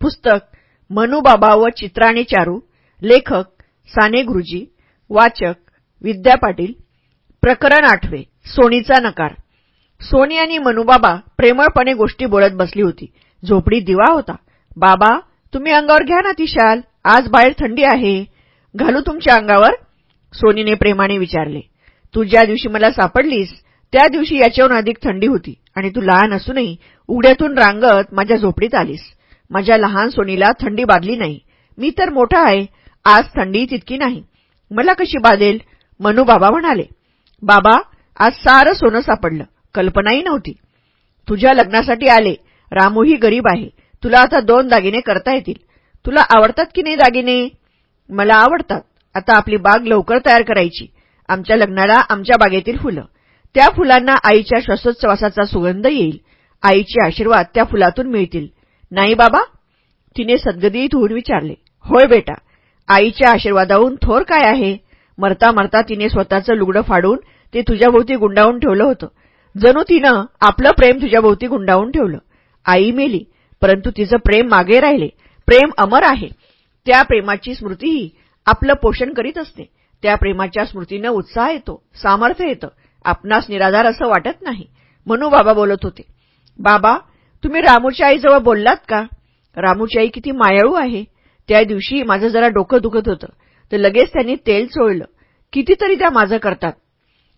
पुस्तक मनुबाबा व चित्राणी चारू लेखक साने गुरुजी वाचक विद्या पाटील प्रकरण आठवे सोनीचा नकार. सोनी आणि मनुबाबा प्रेमळपणे गोष्टी बोलत बसली होती. झोपडी दिवा होता. बाबा तुम्ही अंगावर घ्या ना ती शाल. आज बाहेर थंडी आहे. घालू तुमच्या अंगावर? सोनीने प्रेमाने विचारले. तू ज्या दिवशी मला सापडलीस त्या दिवशी याच्याहून अधिक थंडी होती आणि तू लहान असूनही उघड्यातून रांगत माझ्या झोपडीत आलीस. माझ्या लहान सोनीला थंडी बाधली नाही. मी तर मोठा आहे. आज थंडी तितकी नाही. मला कशी बाधेल? मनू बाबा म्हणाले. बाबा आज सारं सोनं सापडलं. कल्पनाही नव्हती. तुझ्या लग्नासाठी आले. रामूही गरीब आहे. तुला आता दोन दागिने करता येतील. तुला आवडतात की नाही दागिने? मला आवडतात. आता आपली बाग लवकर तयार करायची. आमच्या लग्नाला आमच्या बागेतील फुलं. त्या फुलांना आईच्या श्वासोच्छवासाचा सुगंध येईल. आईचे आशीर्वाद त्या फुलातून मिळतील. नाही बाबा. तिने सद्गदीत होऊन विचारले होय बेटा आईच्या आशीर्वादाहून थोर काय आहे? मरता मरता तिने स्वतःचं लुगडं फाडून ते तुझ्याभोवती गुंडावून ठेवलं होतं. जणू तिनं आपलं प्रेम तुझ्याभोवती गुंडावून ठेवलं. आई मेली परंतु तिचं प्रेम मागे राहिले. प्रेम अमर आहे. त्या प्रेमाची स्मृतीही आपलं पोषण करीत असते. त्या प्रेमाच्या स्मृतीनं उत्साह येतो सामर्थ्य येतं. आपणास निराधार असं वाटत नाही. म्हणू बाबा बोलत होते. बाबा तुम्ही रामूच्या आईजवळ बोललात का? रामूची आई किती मायाळू आहे. त्या दिवशी माझं जरा डोकं दुखत होतं. तर लगेच त्यांनी तेल चोळलं. कितीतरी त्या माझं करतात.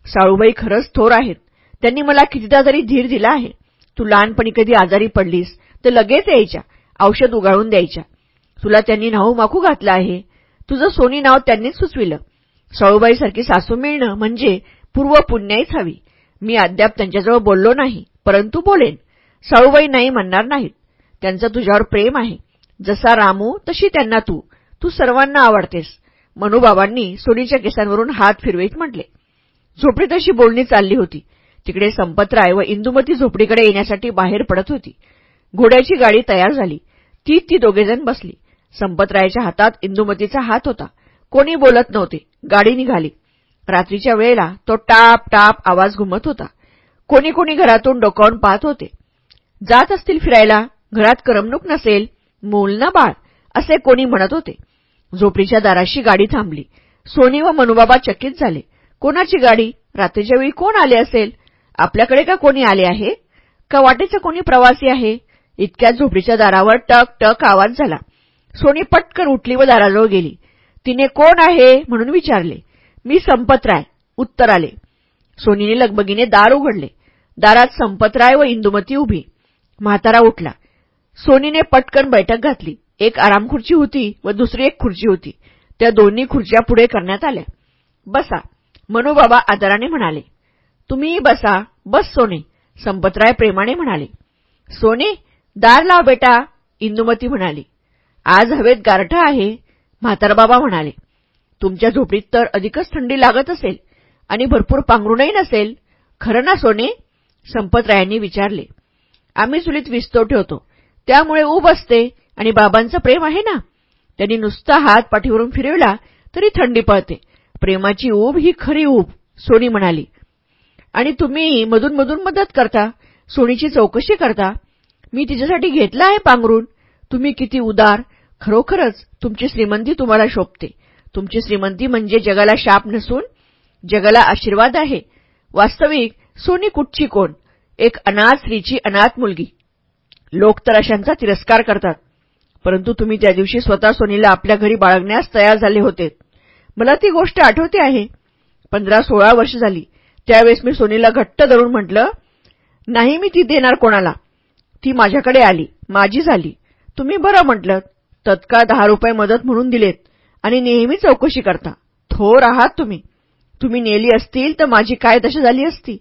साळूबाई खरंच थोर आहेत. त्यांनी मला कितीदा तरी धीर दिला आहे. तू लहानपणी कधी आजारी पडलीस तर लगेच यायच्या. औषध उगाळून द्यायच्या. तुला त्यांनी नाहू माखू घातलं आहे. तुझं सोनी नाव त्यांनीच सुचविलं. साळूबाईसारखी सासू मिळणं म्हणजे पूर्व पुण्याईच हवी. मी अद्याप त्यांच्याजवळ बोललो नाही परंतु बोलेन. साळूबाई नाही म्हणणार नाहीत. त्यांचं तुझ्यावर प्रेम आहे. जसा रामू तशी त्यांना तू. तू सर्वांना आवडतेस. मनूबाबांनी सोनीच्या केसांवरून हात फिरवीत म्हटले. झोपडीत अशी बोलणी चालली होती. तिकडे संपतराय व इंदुमती झोपडीकडे येण्यासाठी बाहेर पडत होती. घोड्याची गाडी तयार झाली. ती ती दोघेजण बसली. संपतरायाच्या हातात इंदुमतीचा हात होता. कोणी बोलत नव्हते. गाडी निघाली. रात्रीच्या वेळेला तो टाप टाप आवाज घुमत होता. कोणी कोणी घरातून डोकावून पाहत होते. जात असतील फिरायला घरात करमणूक नसेल मूल ना बाळ असे कोणी म्हणत होते. झोपडीच्या दाराशी गाडी थांबली. सोनी व मनुबाबा चकित झाले. कोणाची गाडी? रात्रीच्या वेळी कोण आले असेल? आपल्याकडे का कोणी आले आहे? का वाटेचा कोणी प्रवासी आहे? इतक्यात झोपडीच्या दारावर टक टक आवाज झाला. सोनी पटकन उठली व दाराजवळ गेली. तिने कोण आहे म्हणून विचारले. मी संपतराय उत्तर आले. सोनीने लगबगीने दार उघडले. दारात संपतराय व इंदुमती उभी. म्हातारा उठला. सोनीने पटकन बैठक घातली. एक आराम खुर्ची होती व दुसरी एक खुर्ची होती. त्या दोन्ही खुर्च्या पुढे करण्यात आल्या. बसा मनोबाबा आदराने म्हणाले. तुम्ही बसा. बस सोने संपतराय प्रेमाने म्हणाले. सोने दार लाव बेटा इंदुमती म्हणाली. आज हवेत गारठं आहे म्हातारबाबा म्हणाले. तुमच्या झोपडीत तर अधिकच थंडी लागत असेल आणि भरपूर पांघरूणही नसेल. खरं ना सोने? संपतरायांनी विचारले. आम्ही चुलीत विस्तव ठेवतो. त्यामुळे ऊब असते आणि बाबांचं प्रेम आहे ना? त्यांनी नुसता हात पाठीवरून फिरवला तरी थंडी पळते. प्रेमाची ऊब ही खरी ऊब सोनी म्हणाली. आणि तुम्ही मधूनमधून मदत करता सोनीची चौकशी करता. मी तिच्यासाठी घेतला आहे पांघरून. तुम्ही किती उदार. खरोखरच तुमची श्रीमंती तुम्हाला शोभते. तुमची श्रीमंती म्हणजे जगाला शाप नसून जगाला आशीर्वाद आहे. वास्तविक सोनी कुठची कोण? एक अनाथ स्त्रीची अनाथ मुलगी. लोक तर अशांचा तिरस्कार करतात. परंतु तुम्ही त्या दिवशी स्वतः सोनीला आपल्या घरी बाळगण्यास तयार झाले होते. मला ती गोष्ट आठवते आहे. पंधरा सोळा वर्ष झाली. त्यावेळेस मी सोनीला घट्ट धरून म्हटलं नाही मी ती देणार कोणाला? ती माझ्याकडे आली. माझी झाली. तुम्ही बरं म्हटलं. तत्काळ दहा रुपये मदत म्हणून दिलेत आणि नेहमी चौकशी करता. थोर आहात तुम्ही. तुम्ही नेली असतील तर माझी काय दशा झाली असती?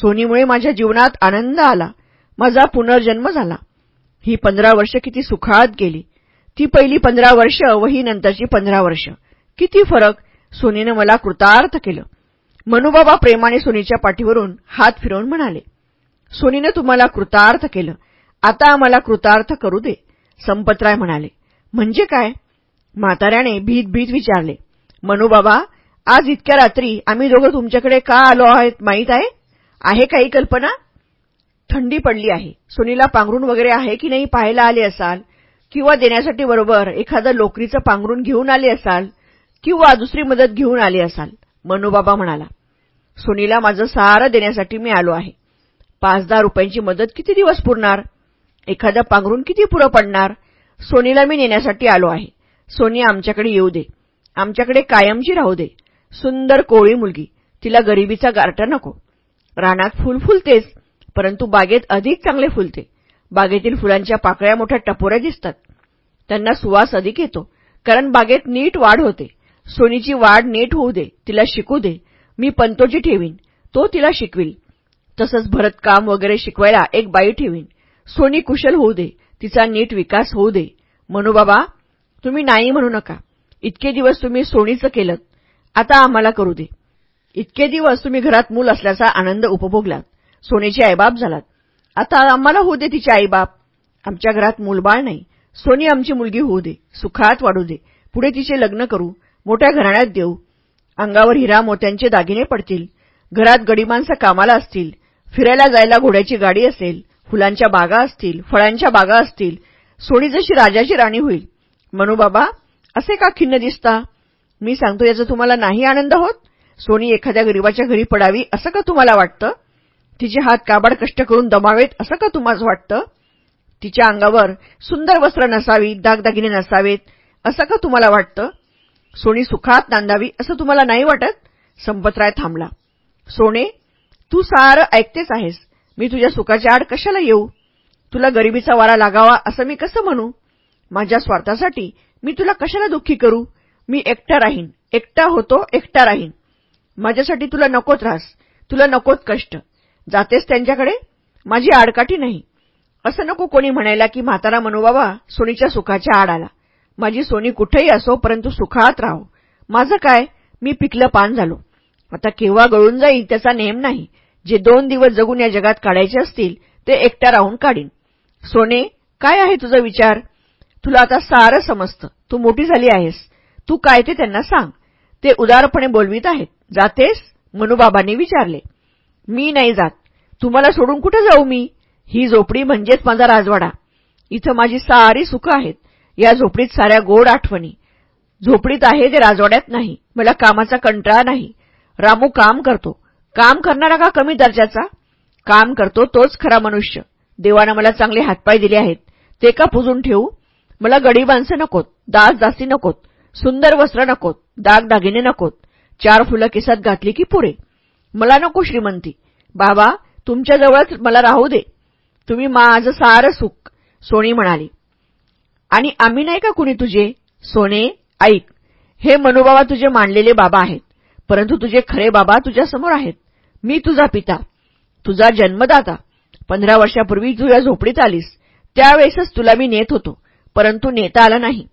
सोनीमुळे माझ्या जीवनात आनंद आला. माझा पुनर्जन्म झाला. ही पंधरा वर्ष किती सुखात गेली. ती पहिली पंधरा वर्ष व ही नंतरची पंधरा वर्ष. किती फरक. सोनीनं मला कृतार्थ केलं. मनुबाबा प्रेमाने सोनीच्या पाठीवरून हात फिरवून म्हणाले सोनीनं तुम्हाला कृतार्थ केलं. आता आम्हाला कृतार्थ करू दे. संपतराय म्हणाले म्हणजे काय? म्हाताऱ्याने भीत भीत विचारले मनुबाबा आज इतक्या रात्री आम्ही दोघं तुमच्याकडे का आलो आहोत माहीत आहे? आहे काही कल्पना? थंडी पडली आहे. सोनीला पांघरून वगैरे आहे की नाही पाहायला आले असाल? किंवा देण्यासाठी बरोबर एखादं लोकरीचं पांघरून घेऊन आले असाल? किंवा दुसरी मदत घेऊन आली असाल? मनोबाबा म्हणाला सोनीला माझं सारं देण्यासाठी मी आलो आहे. पाच दहा रुपयांची मदत किती दिवस पुरणार? एखादं पांघरून किती पुरं पडणार? सोनीला मी नेण्यासाठी आलो आहे. सोनी आमच्याकडे येऊ दे. आमच्याकडे कायमची राहू दे. सुंदर कोळी मुलगी. तिला गरिबीचा गारटा नको. रानात फुल फुलतेच परंतु बागेत अधिक चांगले फुलते. बागेतील फुलांच्या पाकळ्या मोठ्या टपोऱ्या दिसतात. त्यांना सुवास अधिक येतो कारण बागेत नीट वाढ होते. सोनीची वाढ नीट होऊ दे तिला शिकू दे. मी पंतोजी ठेवीन तो तिला शिकविल. तसंच भरतकाम वगैरे शिकवायला एक बाई ठेवीन. सोनी कुशल होऊ दे तिचा नीट विकास होऊ दे. मनोबाबा तुम्ही नाही म्हणू नका. इतके दिवस तुम्ही सोनीचं केलं. आता आम्हाला करू दे. इतके दिवस तुम्ही घरात मूल असल्याचा आनंद उपभोगलात. सोनेचे आईबाप झालात. आता आम्हाला होऊ दे तिचे आईबाप. आमच्या घरात मूलबाळ नाही. सोनी आमची मुलगी होऊ दे. सुखात वाढू दे. पुढे तिचे लग्न करू. मोठ्या घराण्यात देऊ. अंगावर हिरा मोत्यांचे दागिने पडतील. घरात गडी कामाला असतील. फिरायला जायला घोड्याची गाडी असेल. फुलांच्या बागा असतील. फळांच्या बागा असतील. सोनी जशी राजाची राणी होईल. मनोबाबा असे का खिन्न दिसता? मी सांगतो याचा तुम्हाला नाही आनंद होत? सोनी एखाद्या गरीबाच्या घरी पडावी असं का तुम्हाला वाटतं? तिचे हात काबाड कष्ट करून दमावेत असं का तुम्हाला वाटतं? तिच्या अंगावर सुंदर वस्त्र नसावी दागदागिने नसावेत असं का तुम्हाला वाटतं? सोनी सुखात नांदावी असं तुम्हाला नाही वाटत? संपतराय थांबला. सोने तू सारं ऐकतेच आहेस. मी तुझ्या सुखाच्या आड कशाला येऊ? तुला गरिबीचा वारा लागावा असं मी कसं म्हणू? माझ्या स्वार्थासाठी मी तुला कशाला दुःखी करू? मी एकटा राहीन. एकटा होतो एकटा राहीन. माझ्यासाठी तुला नको त्रास तुला नकोत कष्ट. जातेस त्यांच्याकडे? माझी आडकाठी नाही. असं नको कोणी म्हणायला की म्हातारा मनोबाबा सोनीच्या सुखाच्या आड आला माझी सोनी कुठेही असो परंतु सुखात राहो. माझं काय? मी पिकलं पान झालो. आता केव्हा गळून जाईल त्याचा नेम नाही. जे दोन दिवस जगून या जगात काढायचे असतील ते एकट्या राहून काढीन. सोने काय आहे तुझा विचार? तुला आता सारं समजतं. तू मोठी झाली आहेस. तू काय ते त्यांना सांग. ते उदारपणे बोलवीत आहेत. जातेस? मनुबाबांनी विचारले. मी नाही जात. तुम्हाला सोडून कुठे जाऊ मी? ही झोपडी म्हणजेच माझा राजवाडा. इथं माझी सारी सुखं आहेत. या झोपडीत साऱ्या गोड आठवणी. झोपडीत आहे ते राजवाड्यात नाही. मला कामाचा कंटाळा नाही. रामू काम करतो. काम करणारा का कमी दर्जाचा? काम करतो तोच खरा मनुष्य. देवानं मला चांगले हातपाय दिले आहेत. ते का पुजून ठेवू? मला गडी माणसं नकोत. दास दासी नकोत. सुंदर वस्त्र नकोत. दागदागिने नकोत. चार फुलं केसात घातली की पुरे. मला नको श्रीमंती. बाबा तुमच्याजवळच मला राहू दे. तुम्ही माझं सारं सुख सोनी म्हणाली. आणि आम्ही नाही का कुणी तुझे? सोने ऐक. हे मनुबाबा तुझे मांडलेले बाबा आहेत. परंतु तुझे खरे बाबा तुझ्यासमोर आहेत. मी तुझा पिता. तुझा जन्मदाता. पंधरा वर्षापूर्वी तू या झोपडीत आलीस. त्यावेळेसच तुला मी नेत होतो. परंतु नेता आला नाही.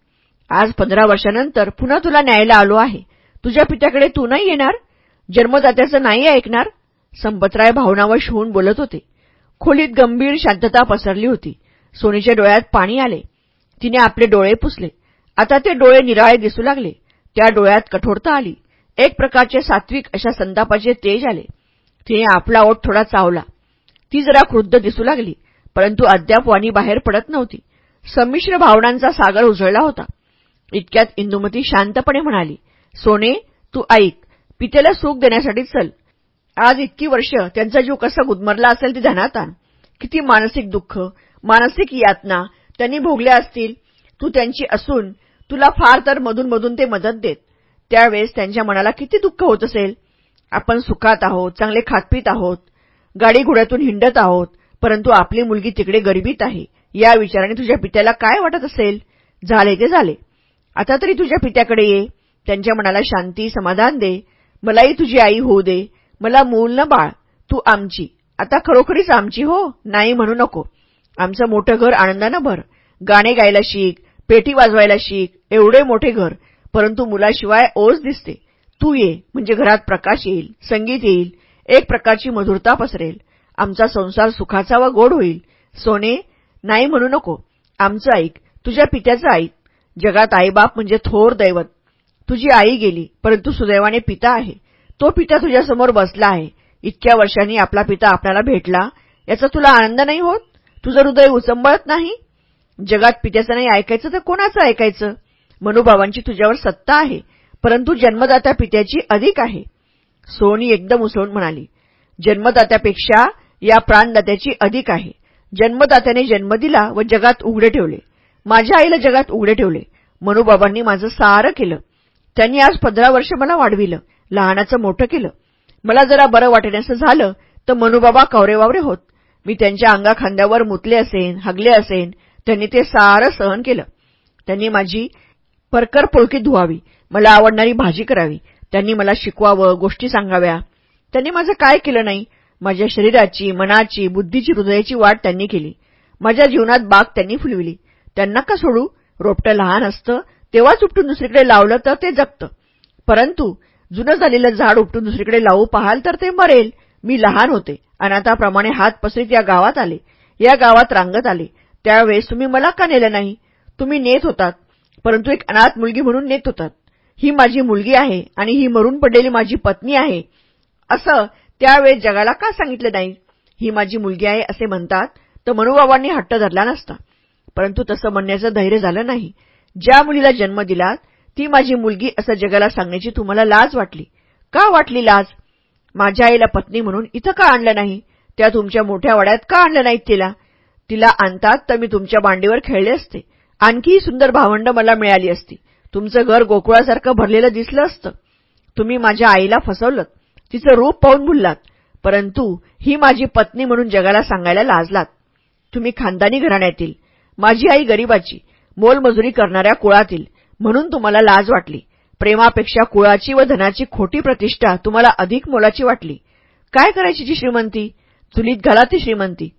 आज पंधरा वर्षानंतर पुन्हा तुला न्यायला आलो आहे. तुझ्या पित्याकडे तू नाही येणार? जन्मदात्याचं नाही ऐकणार? संपतराय भावनावश होऊन बोलत होते. खोलीत गंभीर शांतता पसरली होती. सोनीच्या डोळ्यात पाणी आले. तिने आपले डोळे पुसले. आता ते डोळे निराळे दिसू लागले. त्या डोळ्यात कठोरता आली. एक प्रकारचे सात्विक अशा संतापाचे तेज आले. तिने आपला ओठ थोडा चावला. ती जरा क्रुद्ध दिसू लागली परंतु अद्याप वाणी बाहेर पडत नव्हती. संमिश्र भावनांचा सागर उजळला होता. इतक्यात इंदुमती शांतपणे म्हणाली सोने तू ऐक पितेला सुख देण्यासाठी चल. आज इतकी वर्ष त्यांचा जीव कसा गुदमरला असेल ती ध्यानात आण. किती मानसिक दुःख मानसिक यातना त्यांनी भोगल्या असतील तू त्यांची असून तुला फार तर मधून मधून ते मदत देत. त्यावेळेस त्यांच्या मनाला किती दुःख होत असेल. आपण सुखात आहोत चांगले खातपीत आहोत गाडी घोड्यातून हिंडत आहोत परंतु आपली मुलगी तिकडे गरिबीत आहे. या विचाराने तुझ्या पित्याला काय वाटत असेल? झाले ते झाले. आता तरी तुझ्या पित्याकडे ये. त्यांच्या मनाला शांती समाधान दे. मलाही तुझी आई होऊ दे. मला मूल न बाळ. तू आमची. आता खरोखरीच आमची हो. नाही म्हणू नको. आमचं मोठं घर आनंदानं भर. गाणे गायला शिक पेटी वाजवायला शिक एवढे मोठे घर. परंतु मुलाशिवाय ओस दिसते. तू ये म्हणजे घरात प्रकाश येईल संगीत येईल एक प्रकारची मधुरता पसरेल. आमचा संसार सुखाचा व गोड होईल. सोने नाही म्हणू नको. आमचं ऐक तुझ्या पित्याचं ऐक. जगात आईबाप म्हणजे थोर दैवत. तुझी आई गेली परंतु सुदैवाने पिता आहे. तो पिता तुझ्यासमोर बसला आहे. इतक्या वर्षांनी आपला पिता आपल्याला भेटला. याचा तुला आनंद नाही होत? तुझं हृदय उचंबळत नाही? जगात पित्याचं नाही ऐकायचं तर कोणाचं ऐकायचं? मनुबाबांची तुझ्यावर सत्ता आहे परंतु जन्मदात्या पित्याची अधिक आहे. सोनी एकदम उसळून म्हणाली जन्मदात्यापेक्षा या प्राणदात्याची अधिक आहे. जन्मदात्याने जन्म दिला व जगात उघडे ठेवले. माझ्या आईला जगात उघडे ठेवले. मनुबाबांनी माझं सारं केलं. त्यांनी आज पंधरा वर्ष मला वाढविलं लहानाचं मोठं केलं. मला जरा बरं वाटण्याचं झालं तर मनुबाबा कवरेवावरे होत. मी त्यांच्या अंगाखांद्यावर मुतले असेन हगले असेन त्यांनी ते सारं सहन केलं. त्यांनी माझी परकर पोळकी धुवावी मला आवडणारी भाजी करावी त्यांनी मला शिकवावं गोष्टी सांगाव्या. त्यांनी माझं काय केलं नाही? माझ्या शरीराची मनाची बुद्धीची हृदयाची वाट त्यांनी केली. माझ्या जीवनात बाग त्यांनी फुलविली. त्यांना का सोडू? रोपटं लहान असतं तेव्हाच उपटून दुसरीकडे लावलं तर ते जगतं. परंतु जुनं झालेलं झाड उपटून दुसरीकडे लावू पाहाल तर ते मरेल. मी लहान होते अनाथाप्रमाणे हात पसरीत या गावात आले. या गावात रांगत आले. त्यावेळेस तुम्ही मला का नेलं नाही? तुम्ही नेत होतात. परंतु एक अनाथ मुलगी म्हणून नेत होतात. ही माझी मुलगी आहे आणि ही मरून पडलेली माझी पत्नी आहे. असं त्यावेळेस जगाला का सांगितलं नाही? ही माझी मुलगी आहे असे म्हणतात तर मनुबाबांनी हट्ट धरला नसता. परंतु तसं म्हणण्याचं धैर्य झालं नाही. ज्या मुलीला जन्म दिलात ती माझी मुलगी असं जगाला सांगण्याची तुम्हाला लाज वाटली? का वाटली लाज? माझ्या आईला पत्नी म्हणून इथं का आणलं नाही? त्या तुमच्या मोठ्या वड्यात का आणलं नाहीत तिला? तिला आणतात तर मी तुमच्या मांडीवर खेळले असते. आणखी सुंदर भावंड मला मिळाली असती. तुमचं घर गोकुळासारखं भरलेलं दिसलं असतं. तुम्ही माझ्या आईला फसवलं तिचं रूप पाहून भुललात. परंतु ही माझी पत्नी म्हणून जगाला सांगायला लाजलात. तुम्ही खानदानी घराण्यातील. माझी आई गरीबाची. मोलमजुरी करणाऱ्या कुळातील. म्हणून तुम्हाला लाज वाटली. प्रेमापेक्षा कुळाची व धनाची खोटी प्रतिष्ठा तुम्हाला अधिक मोलाची वाटली. काय करायची जी श्रीमंती? चुलीत घाला ती श्रीमंती.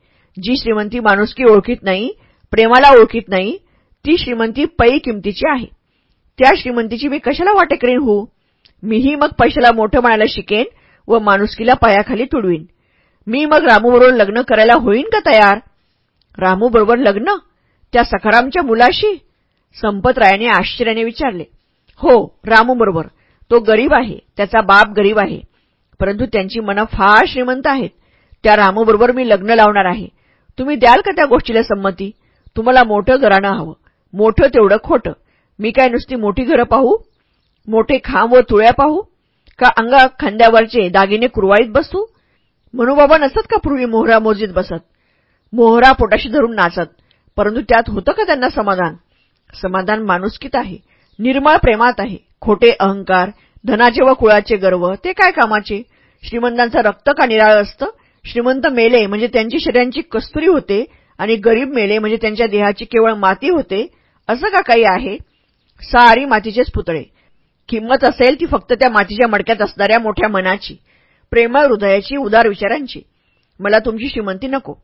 जी श्रीमंती माणुसकी ओळखीत नाही प्रेमाला ओळखीत नाही ती श्रीमंती पै किमतीची आहे. त्या श्रीमंतीची मी कशाला वाटेकरीन होऊ? मीही मग पैशाला मोठं म्हणायला शिकेन व माणुसकीला पायाखाली तुडवीन. मी मग रामूबरोबर लग्न करायला होईन का तयार? रामूबरोबर लग्न? त्या सखारामच्या मुलाशी? संपतरायाने आश्चर्याने विचारले. हो रामूबरोबर तो गरीब आहे. त्याचा बाप गरीब आहे. परंतु त्यांची मनं फार श्रीमंत आहेत. त्या रामूबरोबर मी लग्न लावणार आहे. तुम्ही द्याल का त्या गोष्टीला संमती? तुम्हाला मोठं घराणं हवं. मोठं तेवढं खोटं. मी काय नुसती मोठी घरं पाहू? मोठे खांब व तुळ्या पाहू? का अंगा खांद्यावरचे दागिने कुरवाळीत बसू? मनुबाबा नसत का पूर्वी मोहरा मोजीत बसत? मोहरा पोटाशी धरून नाचत. परंतु त्यात होतं का त्यांना समाधान? समाधान माणुसकीत आहे निर्मळ प्रेमात आहे. खोटे अहंकार धनाचे व कुळाचे गर्व ते काय कामाचे? श्रीमंतांचं रक्त का निराळ असतं? श्रीमंत मेले म्हणजे त्यांची शरीरांची कस्तुरी होते आणि गरीब मेले म्हणजे त्यांच्या देहाची केवळ माती होते? असं का काही आहे? सारी मातीचेच पुतळे. किंमत असेल ती फक्त त्या मातीच्या मडक्यात असणाऱ्या मोठ्या मनाची प्रेमळ हृदयाची उदार विचारांची. मला तुमची श्रीमंती नको.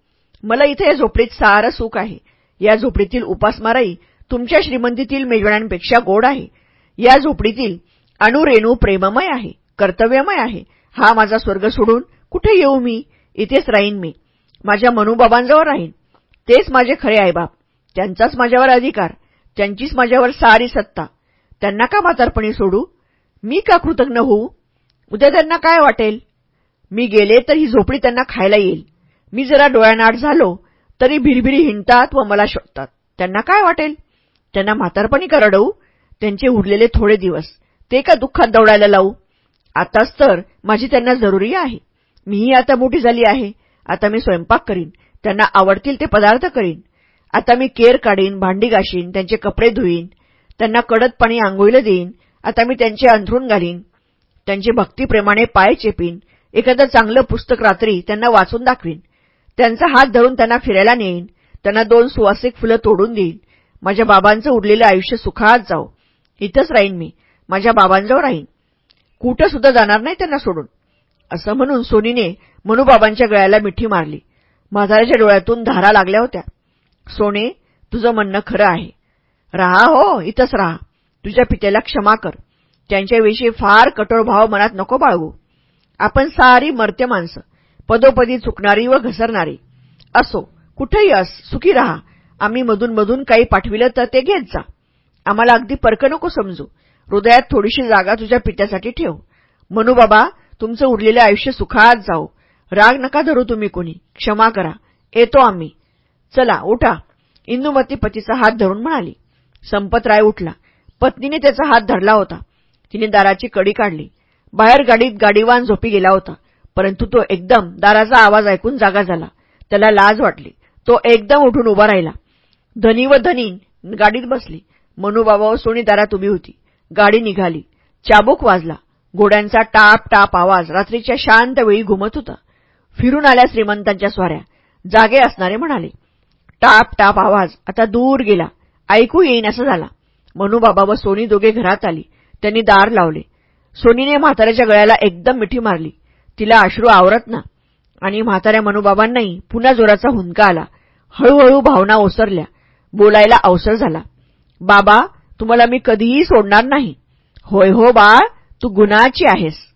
मला इथे या झोपडीत सारं सुख आहे. या झोपडीतील उपासमाराई तुमच्या श्रीमंतीतील मेजवानांपेक्षा गोड आहे. या झोपडीतील अणुरेणू प्रेममय आहे कर्तव्यमय आहे. हा माझा स्वर्ग सोडून कुठे येऊ मी? इथेच राहीन मी. माझ्या मनुबाबांजवळ राहीन. तेच माझे खरे आईबाप. त्यांचाच माझ्यावर अधिकार. त्यांचीच माझ्यावर सारी सत्ता. त्यांना का म्हातारपणी सोडू? मी का कृतज्ञ होऊ? उद्या त्यांना काय वाटेल? मी गेले तर ही झोपडी त्यांना खायला येईल. मी जरा डोळ्यानाट झालो तरी भिरभिरी हिंडतात व मला शोधतात. त्यांना काय वाटेल? त्यांना म्हातारपणी करडवू त्यांचे उरलेले थोडे दिवस. ते का दुःखात दौडायला लावू. आताच तर माझी त्यांना जरुरी आहे. मीही आता मोठी झाली आहे. आता मी स्वयंपाक करीन. त्यांना आवडतील ते पदार्थ करीन. आता मी केर काढीन भांडी घाशीन त्यांचे कपडे धुईन. त्यांना कडत पाणी आंघोळीला देईन. आता मी त्यांचे अंथरून घालीन. त्यांचे भक्तीप्रेमाने पाय चेपीन. एखादं चांगलं पुस्तक रात्री त्यांना वाचून दाखवीन. त्यांचा हात धरून त्यांना फिरायला नेईन. त्यांना दोन सुवासिक फुलं तोडून देईन. माझ्या बाबांचं उरलेलं आयुष्य सुखात जाऊ इथंच राहीन मी. माझ्या बाबांजवळ राहीन. कुठं सुद्धा जाणार नाही त्यांना सोडून. असं म्हणून सोनीने मनुबाबांच्या गळ्याला मिठी मारली. म्हाताऱ्याच्या डोळ्यातून धारा लागल्या होत्या. सोने तुझं म्हणणं खरं आहे. राहा हो इथंच राहा. तुझ्या पित्याला क्षमा कर. त्यांच्याविषयी फार कठोर भाव मनात नको बाळगू. आपण सारी मर्त्य माणसं. पदोपदी चुकणारी व घसरणारी. असो कुठेही अस सुखी राहा. आम्ही मधून मधून काही पाठविलं तर ते घेत जा. आम्हाला अगदी परक नको समजू. हृदयात थोडीशी जागा तुझ्या पित्यासाठी ठेव. मनुबाबा तुमचं उरलेलं आयुष्य सुखात जाऊ राग नका धरू तुम्ही कोणी. क्षमा करा. येतो आम्ही. चला उठा. इंदुमती पतीचा हात धरून म्हणाली. संपतराय उठला. पत्नीने त्याचा हात धरला होता. तिने दाराची कडी काढली. बाहेर गाडीत गाडीवान झोपी गेला होता. परंतु तो एकदम दाराचा आवाज ऐकून जागा झाला. त्याला लाज वाटली. तो एकदम उठून उभा राहिला. धनी व धनी गाडीत बसली. मनुबाबा व सोनी दारात उभी होती. गाडी निघाली. चाबूक वाजला. घोड्यांचा टाप टाप आवाज रात्रीच्या शांत वेळी घुमत होता. फिरून आल्या श्रीमंतांच्या स्वाऱ्या. जागे असणारे म्हणाले टाप टाप आवाज आता दूर गेला. ऐकू येईन असं झाला. मनुबाबा व सोनी दोघे घरात आली. त्यांनी दार लावले. सोनीने म्हाताऱ्याच्या गळ्याला एकदम मिठी मारली. तिला अश्रू आवरत ना. आणि म्हाताऱ्या मनुबाबांनाही पुन्हा जोराचा हुंदका आला. हळूहळू भावना ओसरल्या. बोलायला अवसर झाला. बाबा तुम्हाला मी कधीही सोडणार नाही. होय हो बाळ तू गुणाची आहेस.